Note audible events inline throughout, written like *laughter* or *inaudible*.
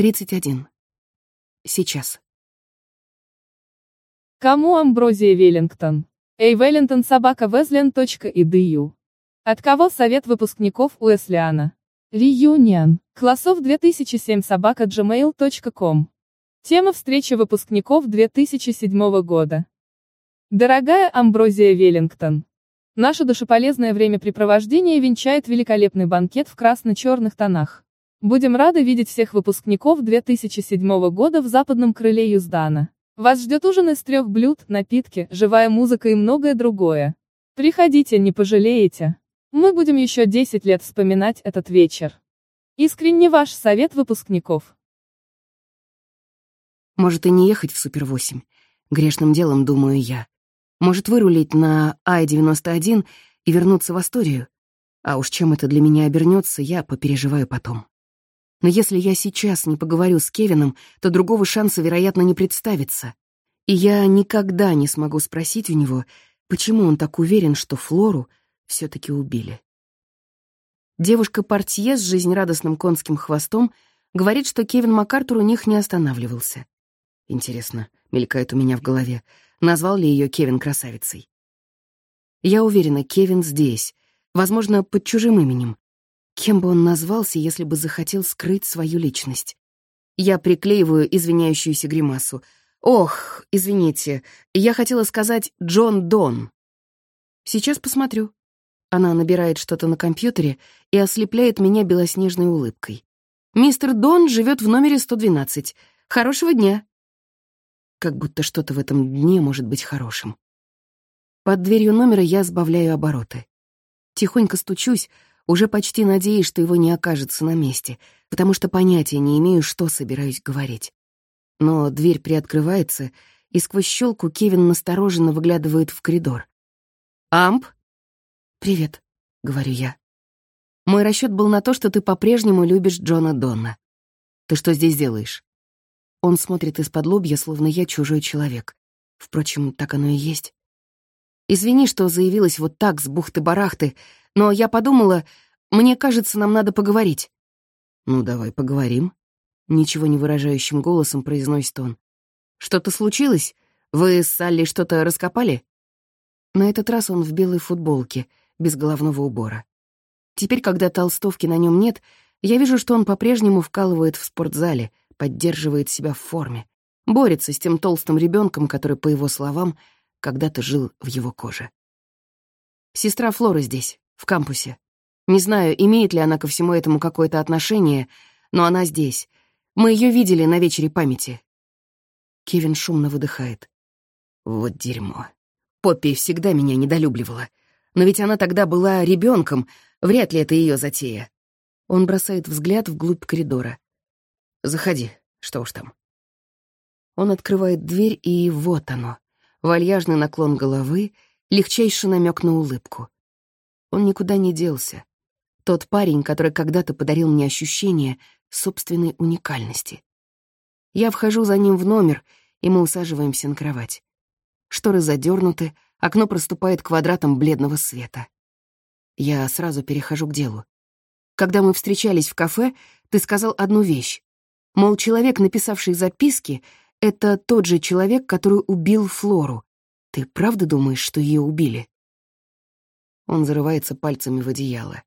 31. Сейчас. Кому Амброзия Веллингтон? Эй, Веллингтон собака Везлен.edu. От кого совет выпускников Уэслиана? Реюнион. Классов 2007 собака gmail.com. Тема встречи выпускников 2007 года. Дорогая Амброзия Веллингтон. Наше душеполезное времяпрепровождение венчает великолепный банкет в красно-черных тонах. Будем рады видеть всех выпускников 2007 года в западном крыле Юздана. Вас ждет ужин из трех блюд, напитки, живая музыка и многое другое. Приходите, не пожалеете. Мы будем еще 10 лет вспоминать этот вечер. Искренне ваш совет выпускников. Может и не ехать в Супер-8. Грешным делом, думаю я. Может вырулить на Ай-91 и вернуться в Асторию. А уж чем это для меня обернется, я попереживаю потом. Но если я сейчас не поговорю с Кевином, то другого шанса, вероятно, не представится. И я никогда не смогу спросить у него, почему он так уверен, что Флору все таки убили. Девушка-портье с жизнерадостным конским хвостом говорит, что Кевин МакАртур у них не останавливался. Интересно, мелькает у меня в голове, назвал ли ее Кевин красавицей. Я уверена, Кевин здесь, возможно, под чужим именем, Кем бы он назвался, если бы захотел скрыть свою личность? Я приклеиваю извиняющуюся гримасу. «Ох, извините, я хотела сказать Джон Дон». «Сейчас посмотрю». Она набирает что-то на компьютере и ослепляет меня белоснежной улыбкой. «Мистер Дон живет в номере 112. Хорошего дня!» Как будто что-то в этом дне может быть хорошим. Под дверью номера я сбавляю обороты. Тихонько стучусь, уже почти надеюсь, что его не окажется на месте, потому что понятия не имею, что собираюсь говорить. Но дверь приоткрывается, и сквозь щелку Кевин настороженно выглядывает в коридор. «Амп?» «Привет», — говорю я. «Мой расчет был на то, что ты по-прежнему любишь Джона Донна. Ты что здесь делаешь?» Он смотрит из-под лобья, словно я чужой человек. Впрочем, так оно и есть. Извини, что заявилась вот так, с бухты-барахты, но я подумала, мне кажется, нам надо поговорить». «Ну, давай поговорим», — ничего не выражающим голосом произносит он. «Что-то случилось? Вы с Салли что-то раскопали?» На этот раз он в белой футболке, без головного убора. Теперь, когда толстовки на нем нет, я вижу, что он по-прежнему вкалывает в спортзале, поддерживает себя в форме, борется с тем толстым ребенком, который, по его словам, когда-то жил в его коже. Сестра Флоры здесь, в кампусе. Не знаю, имеет ли она ко всему этому какое-то отношение, но она здесь. Мы ее видели на вечере памяти. Кевин шумно выдыхает. Вот дерьмо. Поппи всегда меня недолюбливала. Но ведь она тогда была ребенком, вряд ли это ее затея. Он бросает взгляд вглубь коридора. «Заходи, что уж там». Он открывает дверь, и вот оно. Вальяжный наклон головы, легчайший намек на улыбку. Он никуда не делся. Тот парень, который когда-то подарил мне ощущение собственной уникальности. Я вхожу за ним в номер, и мы усаживаемся на кровать. Шторы задернуты, окно проступает квадратом бледного света. Я сразу перехожу к делу. Когда мы встречались в кафе, ты сказал одну вещь. Мол, человек, написавший записки, — это тот же человек, который убил Флору. Ты правда думаешь, что ее убили? Он зарывается пальцами в одеяло.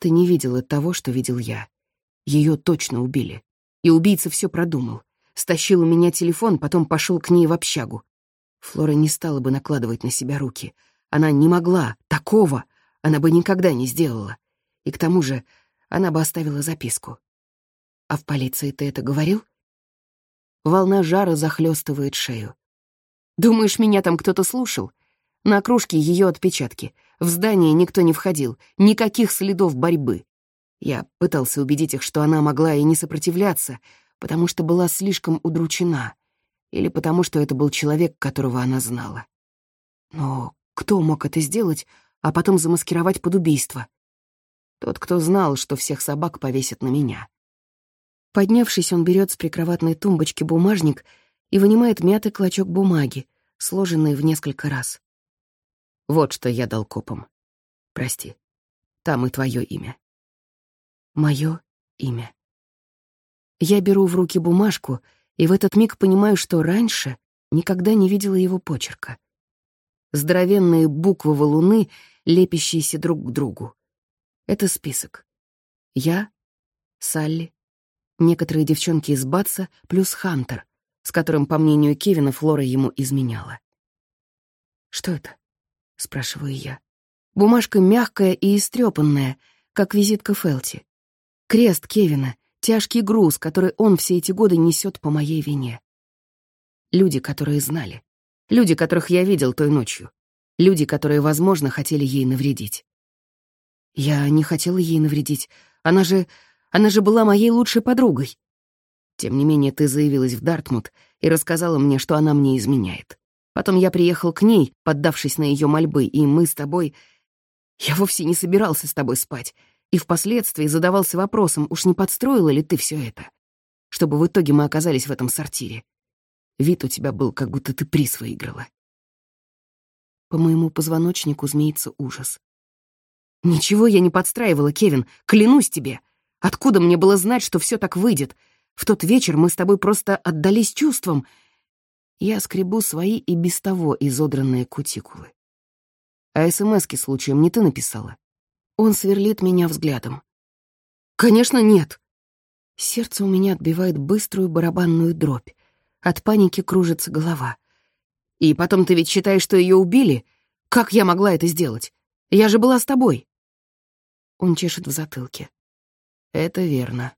Ты не видела того, что видел я. Ее точно убили. И убийца все продумал. Стащил у меня телефон, потом пошел к ней в общагу. Флора не стала бы накладывать на себя руки. Она не могла. Такого она бы никогда не сделала. И к тому же она бы оставила записку. А в полиции ты это говорил? Волна жара захлестывает шею. Думаешь, меня там кто-то слушал? На кружке ее отпечатки. В здание никто не входил, никаких следов борьбы. Я пытался убедить их, что она могла и не сопротивляться, потому что была слишком удручена, или потому что это был человек, которого она знала. Но кто мог это сделать, а потом замаскировать под убийство? Тот, кто знал, что всех собак повесят на меня. Поднявшись, он берет с прикроватной тумбочки бумажник и вынимает мятый клочок бумаги, сложенный в несколько раз. Вот что я дал копам. Прости. Там и твое имя. Мое имя. Я беру в руки бумажку и в этот миг понимаю, что раньше никогда не видела его почерка. Здоровенные буквы валуны, лепящиеся друг к другу. Это список. Я, Салли, некоторые девчонки из Батса плюс Хантер, с которым, по мнению Кевина, Флора ему изменяла. «Что это?» — спрашиваю я. Бумажка мягкая и истрепанная, как визитка Фелти. Крест Кевина, тяжкий груз, который он все эти годы несет по моей вине. Люди, которые знали. Люди, которых я видел той ночью. Люди, которые, возможно, хотели ей навредить. Я не хотела ей навредить. Она же... Она же была моей лучшей подругой. Тем не менее, ты заявилась в Дартмут и рассказала мне, что она мне изменяет. Потом я приехал к ней, поддавшись на ее мольбы, и мы с тобой... Я вовсе не собирался с тобой спать, и впоследствии задавался вопросом, уж не подстроила ли ты все это, чтобы в итоге мы оказались в этом сортире. Вид у тебя был, как будто ты приз выиграла. По моему позвоночнику змеится ужас. «Ничего я не подстраивала, Кевин, клянусь тебе. Откуда мне было знать, что все так выйдет? В тот вечер мы с тобой просто отдались чувствам. Я скребу свои и без того изодранные кутикулы. А СМСки случаем не ты написала? Он сверлит меня взглядом. Конечно, нет. Сердце у меня отбивает быструю барабанную дробь. От паники кружится голова. И потом ты ведь считаешь, что ее убили? Как я могла это сделать? Я же была с тобой. Он чешет в затылке. Это верно.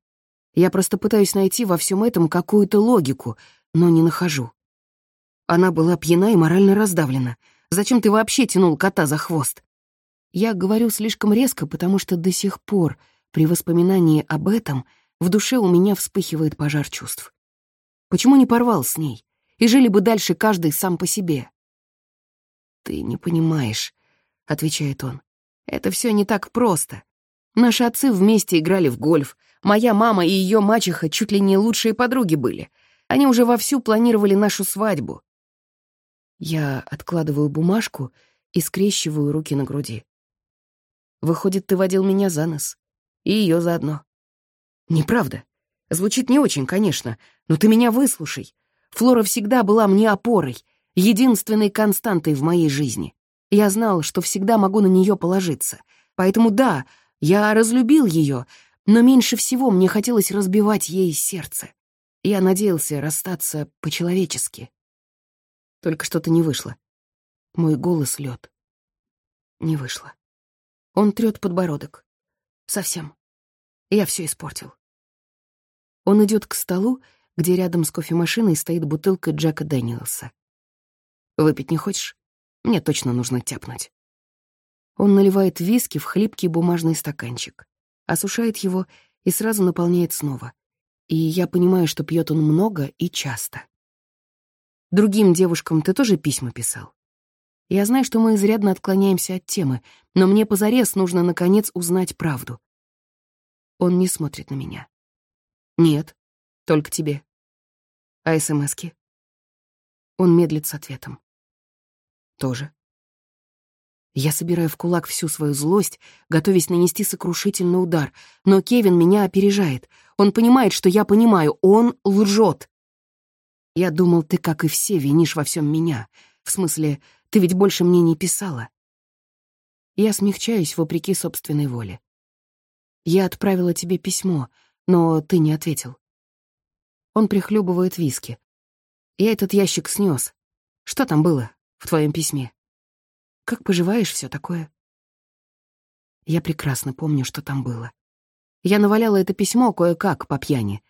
Я просто пытаюсь найти во всем этом какую-то логику, но не нахожу. Она была пьяна и морально раздавлена. Зачем ты вообще тянул кота за хвост? Я говорю слишком резко, потому что до сих пор, при воспоминании об этом, в душе у меня вспыхивает пожар чувств. Почему не порвал с ней? И жили бы дальше каждый сам по себе. «Ты не понимаешь», — отвечает он. «Это все не так просто. Наши отцы вместе играли в гольф. Моя мама и ее мачеха чуть ли не лучшие подруги были. Они уже вовсю планировали нашу свадьбу». Я откладываю бумажку и скрещиваю руки на груди. Выходит, ты водил меня за нос. И ее заодно. Неправда. Звучит не очень, конечно, но ты меня выслушай. Флора всегда была мне опорой, единственной константой в моей жизни. Я знал, что всегда могу на нее положиться. Поэтому да, я разлюбил ее, но меньше всего мне хотелось разбивать ей сердце. Я надеялся расстаться по-человечески. Только что-то не вышло. Мой голос лед. Не вышло. Он трет подбородок. Совсем. Я все испортил. Он идет к столу, где рядом с кофемашиной стоит бутылка Джека Дэниелса. «Выпить не хочешь? Мне точно нужно тяпнуть». Он наливает виски в хлипкий бумажный стаканчик, осушает его и сразу наполняет снова. И я понимаю, что пьет он много и часто. Другим девушкам ты тоже письма писал? Я знаю, что мы изрядно отклоняемся от темы, но мне позарез нужно, наконец, узнать правду. Он не смотрит на меня. Нет, только тебе. А СМСки? Он медлит с ответом. Тоже. Я собираю в кулак всю свою злость, готовясь нанести сокрушительный удар, но Кевин меня опережает. Он понимает, что я понимаю, он лжет. Я думал, ты, как и все, винишь во всем меня. В смысле, ты ведь больше мне не писала. Я смягчаюсь вопреки собственной воле. Я отправила тебе письмо, но ты не ответил. Он прихлебывает виски. Я этот ящик снес. Что там было в твоем письме? Как поживаешь, все такое? Я прекрасно помню, что там было. Я наваляла это письмо кое-как по пьяни.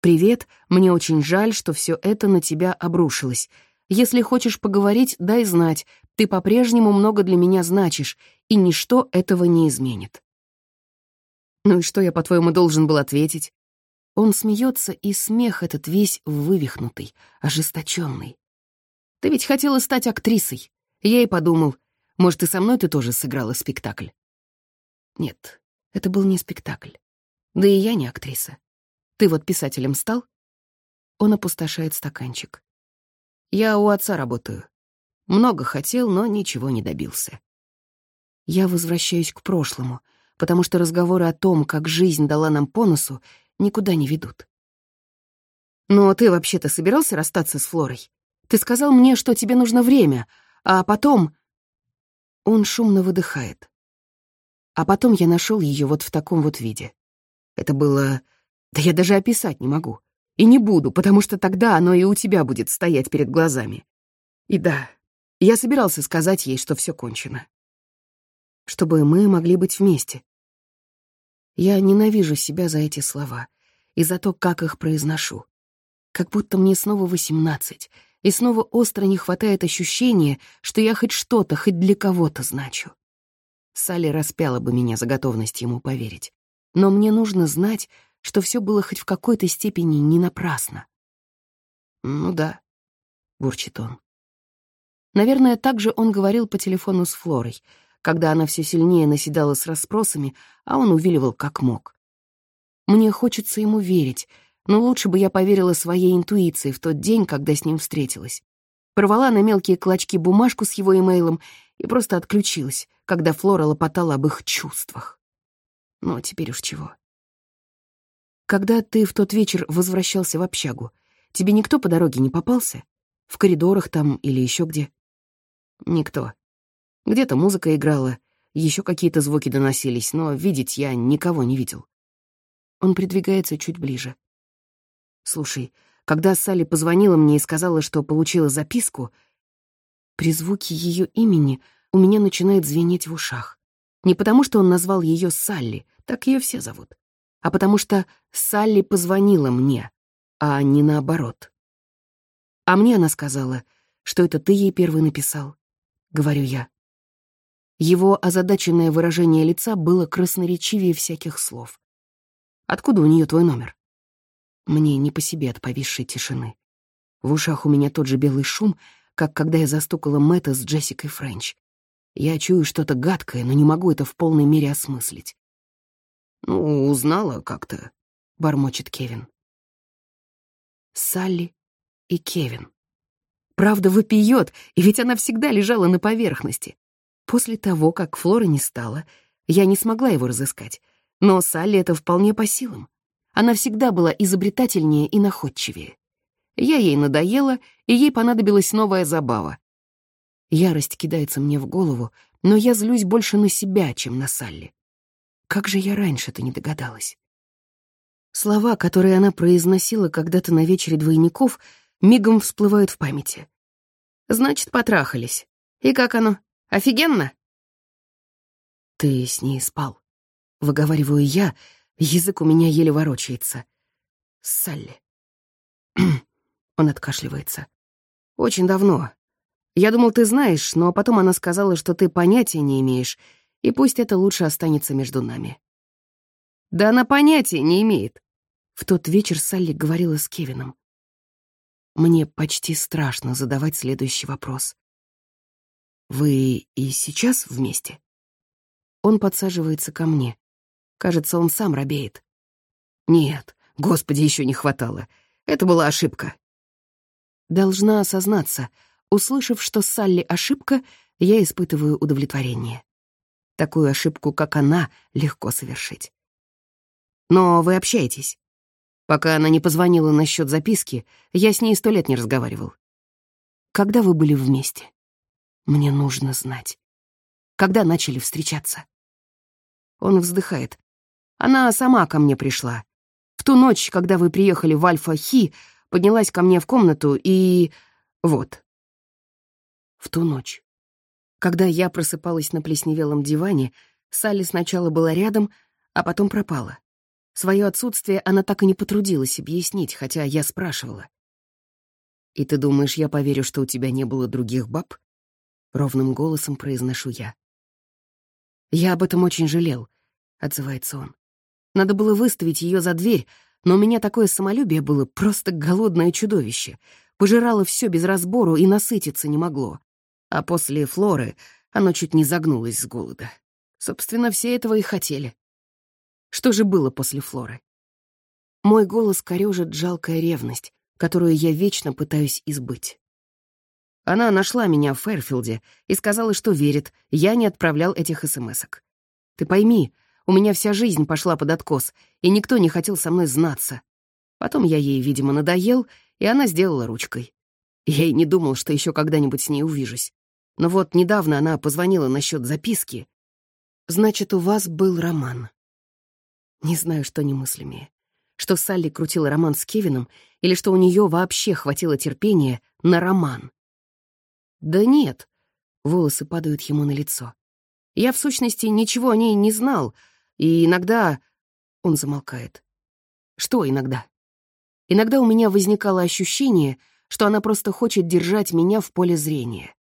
«Привет, мне очень жаль, что все это на тебя обрушилось. Если хочешь поговорить, дай знать. Ты по-прежнему много для меня значишь, и ничто этого не изменит». Ну и что я, по-твоему, должен был ответить? Он смеется, и смех этот весь вывихнутый, ожесточенный. Ты ведь хотела стать актрисой. Я и подумал, может, и со мной ты тоже сыграла спектакль? Нет, это был не спектакль. Да и я не актриса. Ты вот писателем стал? Он опустошает стаканчик. Я у отца работаю. Много хотел, но ничего не добился. Я возвращаюсь к прошлому, потому что разговоры о том, как жизнь дала нам по носу, никуда не ведут. Но ты вообще-то собирался расстаться с Флорой? Ты сказал мне, что тебе нужно время, а потом...» Он шумно выдыхает. А потом я нашел ее вот в таком вот виде. Это было... Да я даже описать не могу. И не буду, потому что тогда оно и у тебя будет стоять перед глазами. И да, я собирался сказать ей, что все кончено. Чтобы мы могли быть вместе. Я ненавижу себя за эти слова и за то, как их произношу. Как будто мне снова восемнадцать, и снова остро не хватает ощущения, что я хоть что-то, хоть для кого-то значу. Салли распяла бы меня за готовность ему поверить. Но мне нужно знать, что все было хоть в какой-то степени не напрасно. «Ну да», — бурчит он. Наверное, так же он говорил по телефону с Флорой, когда она все сильнее наседала с расспросами, а он увиливал как мог. Мне хочется ему верить, но лучше бы я поверила своей интуиции в тот день, когда с ним встретилась. Порвала на мелкие клочки бумажку с его имейлом и просто отключилась, когда Флора лопотала об их чувствах. Но теперь уж чего. Когда ты в тот вечер возвращался в общагу, тебе никто по дороге не попался? В коридорах там или еще где? Никто. Где-то музыка играла, еще какие-то звуки доносились, но видеть я никого не видел. Он придвигается чуть ближе. Слушай, когда Салли позвонила мне и сказала, что получила записку, при звуке ее имени у меня начинает звенеть в ушах. Не потому, что он назвал ее Салли, так ее все зовут, а потому что Салли позвонила мне, а не наоборот. А мне она сказала, что это ты ей первый написал, — говорю я. Его озадаченное выражение лица было красноречивее всяких слов. «Откуда у нее твой номер?» Мне не по себе от повисшей тишины. В ушах у меня тот же белый шум, как когда я застукала Мэтта с Джессикой Френч. Я чую что-то гадкое, но не могу это в полной мере осмыслить. «Ну, узнала как-то», — бормочет Кевин. Салли и Кевин. Правда вопиет, и ведь она всегда лежала на поверхности. После того, как Флора не стала, я не смогла его разыскать, но Салли это вполне по силам. Она всегда была изобретательнее и находчивее. Я ей надоела, и ей понадобилась новая забава. Ярость кидается мне в голову, но я злюсь больше на себя, чем на Салли. Как же я раньше-то не догадалась? Слова, которые она произносила когда-то на вечере двойников, мигом всплывают в памяти. «Значит, потрахались. И как оно? Офигенно?» «Ты с ней спал», — выговариваю я, язык у меня еле ворочается. «Салли». *clears throat* Он откашливается. «Очень давно. Я думал, ты знаешь, но потом она сказала, что ты понятия не имеешь, и пусть это лучше останется между нами». «Да она понятия не имеет». В тот вечер Салли говорила с Кевином. Мне почти страшно задавать следующий вопрос. «Вы и сейчас вместе?» Он подсаживается ко мне. Кажется, он сам робеет. «Нет, господи, еще не хватало. Это была ошибка». Должна осознаться, услышав, что Салли ошибка, я испытываю удовлетворение. Такую ошибку, как она, легко совершить. «Но вы общаетесь?» Пока она не позвонила насчет записки, я с ней сто лет не разговаривал. Когда вы были вместе? Мне нужно знать. Когда начали встречаться? Он вздыхает. Она сама ко мне пришла. В ту ночь, когда вы приехали в Альфа-Хи, поднялась ко мне в комнату и... вот. В ту ночь. Когда я просыпалась на плесневелом диване, Салли сначала была рядом, а потом пропала. Свое отсутствие она так и не потрудилась объяснить, хотя я спрашивала. «И ты думаешь, я поверю, что у тебя не было других баб?» Ровным голосом произношу я. «Я об этом очень жалел», — отзывается он. «Надо было выставить ее за дверь, но у меня такое самолюбие было просто голодное чудовище. Пожирало все без разбору и насытиться не могло. А после Флоры оно чуть не загнулось с голода. Собственно, все этого и хотели. Что же было после Флоры? Мой голос корёжит жалкая ревность, которую я вечно пытаюсь избыть. Она нашла меня в Фэрфилде и сказала, что верит, я не отправлял этих смс-ок. Ты пойми, у меня вся жизнь пошла под откос, и никто не хотел со мной знаться. Потом я ей, видимо, надоел, и она сделала ручкой. Я и не думал, что еще когда-нибудь с ней увижусь. Но вот недавно она позвонила насчет записки. Значит, у вас был роман. Не знаю, что немыслимее. Что Салли крутила роман с Кевином, или что у нее вообще хватило терпения на роман. Да нет. Волосы падают ему на лицо. Я, в сущности, ничего о ней не знал, и иногда... Он замолкает. Что иногда? Иногда у меня возникало ощущение, что она просто хочет держать меня в поле зрения.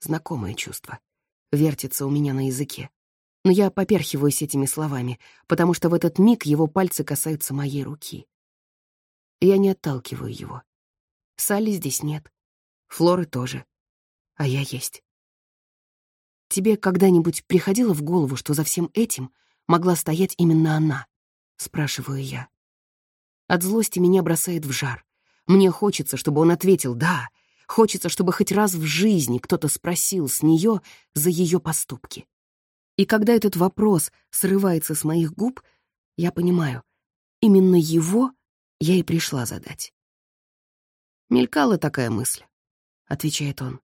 Знакомое чувство. Вертится у меня на языке. Но я поперхиваюсь этими словами, потому что в этот миг его пальцы касаются моей руки. Я не отталкиваю его. Салли здесь нет. Флоры тоже. А я есть. Тебе когда-нибудь приходило в голову, что за всем этим могла стоять именно она? Спрашиваю я. От злости меня бросает в жар. Мне хочется, чтобы он ответил «да», Хочется, чтобы хоть раз в жизни кто-то спросил с нее за ее поступки. И когда этот вопрос срывается с моих губ, я понимаю, именно его я и пришла задать. «Мелькала такая мысль», — отвечает он.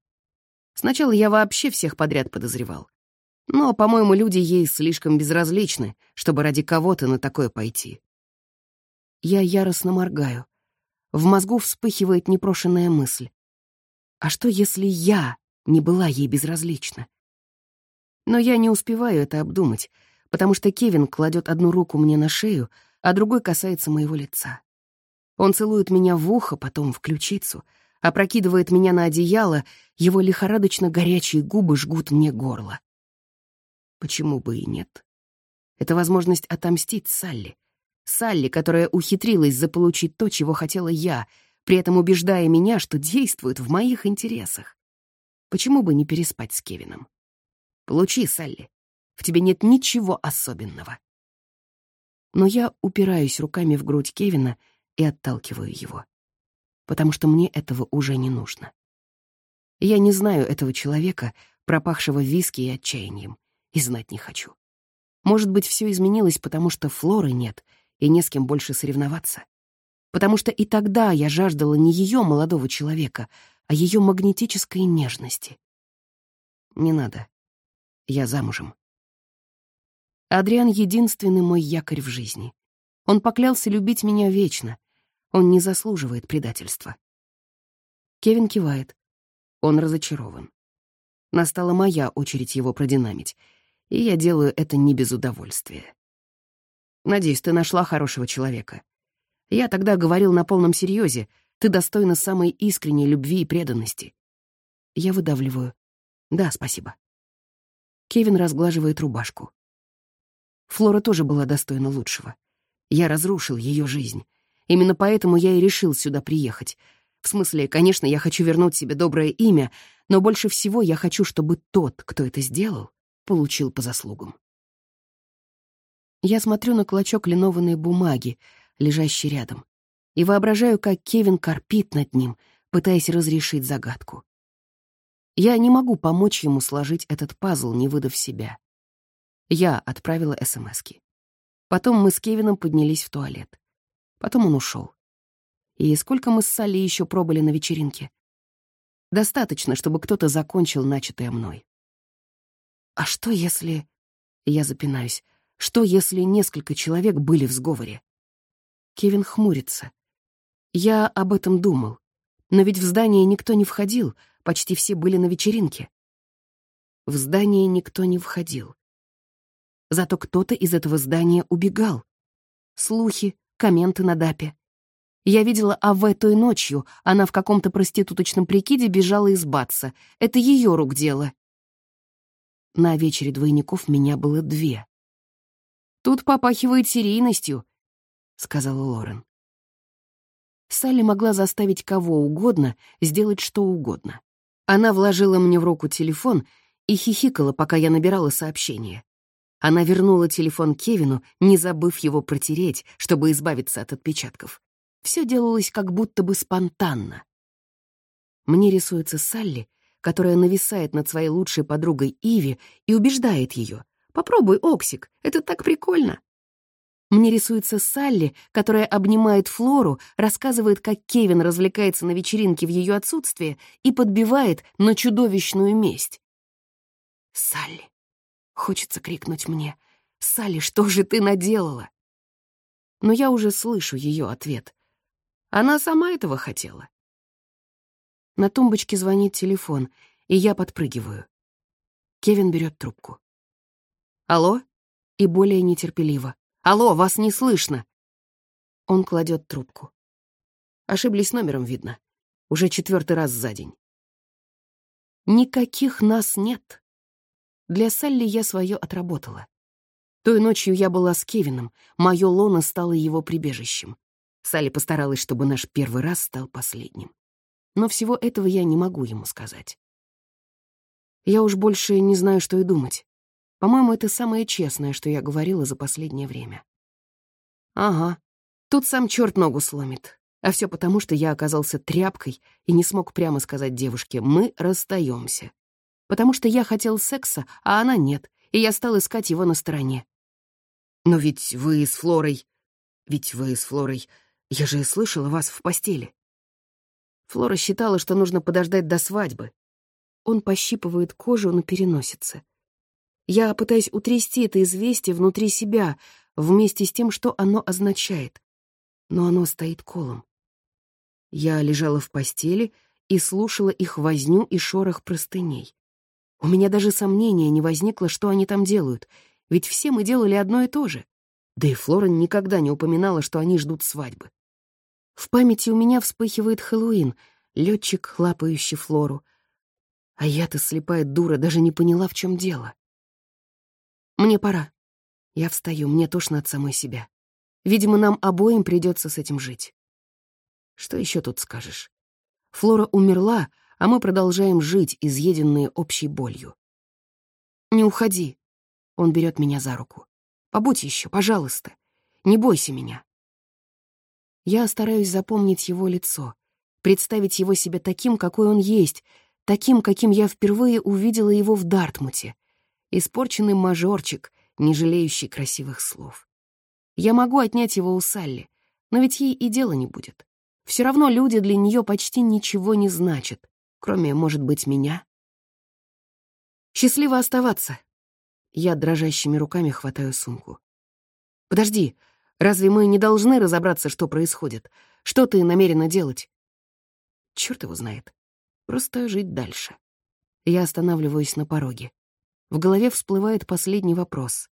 «Сначала я вообще всех подряд подозревал. Но, по-моему, люди ей слишком безразличны, чтобы ради кого-то на такое пойти». Я яростно моргаю. В мозгу вспыхивает непрошенная мысль. А что, если я не была ей безразлична? Но я не успеваю это обдумать, потому что Кевин кладет одну руку мне на шею, а другой касается моего лица. Он целует меня в ухо, потом в ключицу, опрокидывает меня на одеяло, его лихорадочно горячие губы жгут мне горло. Почему бы и нет? Это возможность отомстить Салли. Салли, которая ухитрилась заполучить то, чего хотела я — при этом убеждая меня, что действует в моих интересах. Почему бы не переспать с Кевином? Получи, Салли. В тебе нет ничего особенного. Но я упираюсь руками в грудь Кевина и отталкиваю его. Потому что мне этого уже не нужно. Я не знаю этого человека, пропахшего виски и отчаянием, и знать не хочу. Может быть, все изменилось, потому что Флоры нет, и не с кем больше соревноваться потому что и тогда я жаждала не ее молодого человека, а ее магнетической нежности. Не надо. Я замужем. Адриан — единственный мой якорь в жизни. Он поклялся любить меня вечно. Он не заслуживает предательства. Кевин кивает. Он разочарован. Настала моя очередь его продинамить, и я делаю это не без удовольствия. Надеюсь, ты нашла хорошего человека. Я тогда говорил на полном серьезе, ты достойна самой искренней любви и преданности. Я выдавливаю. Да, спасибо. Кевин разглаживает рубашку. Флора тоже была достойна лучшего. Я разрушил ее жизнь. Именно поэтому я и решил сюда приехать. В смысле, конечно, я хочу вернуть себе доброе имя, но больше всего я хочу, чтобы тот, кто это сделал, получил по заслугам. Я смотрю на клочок линованной бумаги, лежащий рядом, и воображаю, как Кевин корпит над ним, пытаясь разрешить загадку. Я не могу помочь ему сложить этот пазл, не выдав себя. Я отправила СМСки. Потом мы с Кевином поднялись в туалет. Потом он ушел. И сколько мы с Салли еще пробыли на вечеринке? Достаточно, чтобы кто-то закончил начатое мной. А что если... Я запинаюсь. Что если несколько человек были в сговоре? Кевин хмурится. Я об этом думал. Но ведь в здание никто не входил, почти все были на вечеринке. В здание никто не входил. Зато кто-то из этого здания убегал. Слухи, комменты на дапе. Я видела АВ той ночью, она в каком-то проституточном прикиде бежала из Батса. Это ее рук дело. На вечере двойников меня было две. Тут попахивает серийностью, — сказала Лорен. Салли могла заставить кого угодно сделать что угодно. Она вложила мне в руку телефон и хихикала, пока я набирала сообщение. Она вернула телефон Кевину, не забыв его протереть, чтобы избавиться от отпечатков. Все делалось как будто бы спонтанно. Мне рисуется Салли, которая нависает над своей лучшей подругой Иви и убеждает ее. «Попробуй, Оксик, это так прикольно!» Мне рисуется Салли, которая обнимает Флору, рассказывает, как Кевин развлекается на вечеринке в ее отсутствие и подбивает на чудовищную месть. «Салли!» — хочется крикнуть мне. «Салли, что же ты наделала?» Но я уже слышу ее ответ. Она сама этого хотела. На тумбочке звонит телефон, и я подпрыгиваю. Кевин берет трубку. «Алло?» И более нетерпеливо. «Алло, вас не слышно!» Он кладет трубку. Ошиблись номером, видно. Уже четвертый раз за день. Никаких нас нет. Для Салли я свое отработала. Той ночью я была с Кевином, мое лоно стало его прибежищем. Салли постаралась, чтобы наш первый раз стал последним. Но всего этого я не могу ему сказать. Я уж больше не знаю, что и думать. По-моему, это самое честное, что я говорила за последнее время. Ага, тут сам черт ногу сломит. А все потому, что я оказался тряпкой и не смог прямо сказать девушке «мы расстаемся». Потому что я хотел секса, а она нет, и я стал искать его на стороне. Но ведь вы с Флорой... Ведь вы с Флорой... Я же слышала вас в постели. Флора считала, что нужно подождать до свадьбы. Он пощипывает кожу на переносице. Я пытаюсь утрясти это известие внутри себя, вместе с тем, что оно означает. Но оно стоит колом. Я лежала в постели и слушала их возню и шорох простыней. У меня даже сомнения не возникло, что они там делают, ведь все мы делали одно и то же. Да и Флорен никогда не упоминала, что они ждут свадьбы. В памяти у меня вспыхивает Хэллоуин, летчик, хлапающий Флору. А я-то слепая дура даже не поняла, в чем дело. Мне пора. Я встаю, мне тошно от самой себя. Видимо, нам обоим придется с этим жить. Что еще тут скажешь? Флора умерла, а мы продолжаем жить, изъеденные общей болью. Не уходи. Он берет меня за руку. Побудь еще, пожалуйста. Не бойся меня. Я стараюсь запомнить его лицо, представить его себе таким, какой он есть, таким, каким я впервые увидела его в Дартмуте. Испорченный мажорчик, не жалеющий красивых слов. Я могу отнять его у Салли, но ведь ей и дела не будет. Все равно люди для нее почти ничего не значат, кроме, может быть, меня. Счастливо оставаться. Я дрожащими руками хватаю сумку. Подожди, разве мы не должны разобраться, что происходит? Что ты намерена делать? Черт его знает. Просто жить дальше. Я останавливаюсь на пороге. В голове всплывает последний вопрос.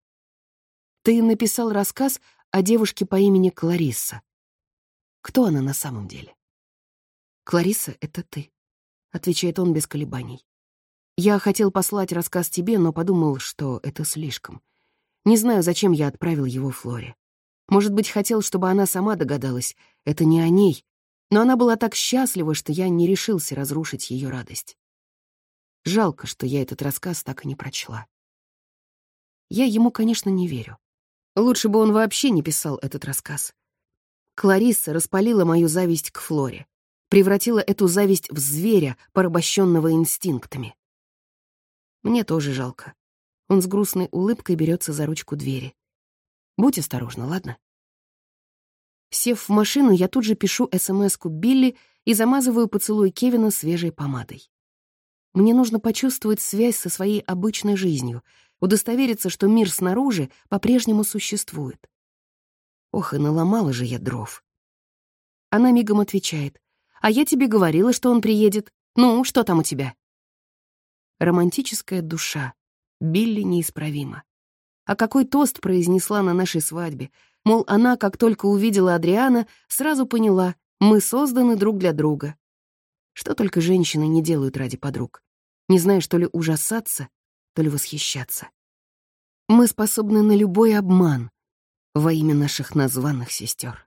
Ты написал рассказ о девушке по имени Кларисса. Кто она на самом деле? Клариса — это ты, — отвечает он без колебаний. Я хотел послать рассказ тебе, но подумал, что это слишком. Не знаю, зачем я отправил его Флоре. Может быть, хотел, чтобы она сама догадалась, это не о ней, но она была так счастлива, что я не решился разрушить ее радость. Жалко, что я этот рассказ так и не прочла. Я ему, конечно, не верю. Лучше бы он вообще не писал этот рассказ. Кларисса распалила мою зависть к Флоре, превратила эту зависть в зверя, порабощенного инстинктами. Мне тоже жалко. Он с грустной улыбкой берется за ручку двери. Будь осторожна, ладно? Сев в машину, я тут же пишу СМС-ку Билли и замазываю поцелуй Кевина свежей помадой. Мне нужно почувствовать связь со своей обычной жизнью, удостовериться, что мир снаружи по-прежнему существует. Ох, и наломала же я дров. Она мигом отвечает. «А я тебе говорила, что он приедет. Ну, что там у тебя?» Романтическая душа. Билли неисправима. А какой тост произнесла на нашей свадьбе, Мол, она, как только увидела Адриана, сразу поняла, мы созданы друг для друга. Что только женщины не делают ради подруг. Не знаешь, то ли ужасаться, то ли восхищаться. Мы способны на любой обман во имя наших названных сестер.